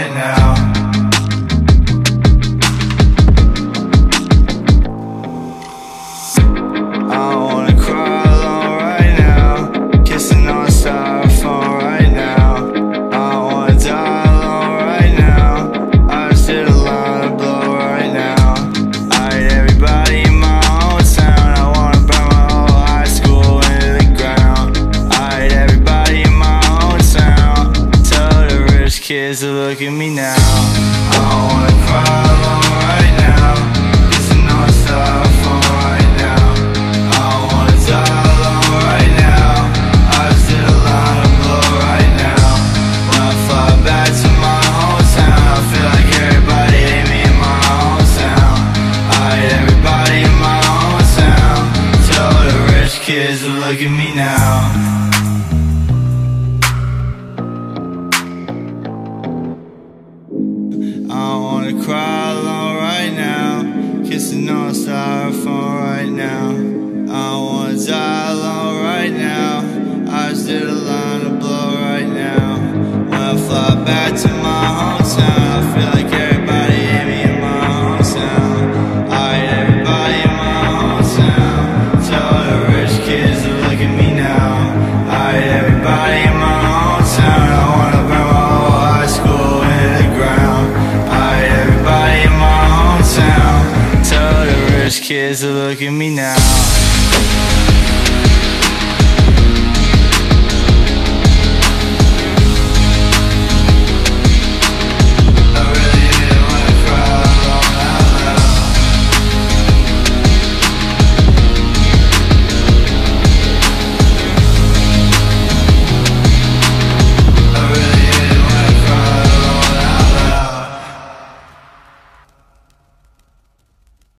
right now. kids will look at me now. I wanna cry alone right now. Kissing on styrofoam right now. I don't wanna die alone right now. I just did a line of blow right now. When I fly back to my kids to look at me now.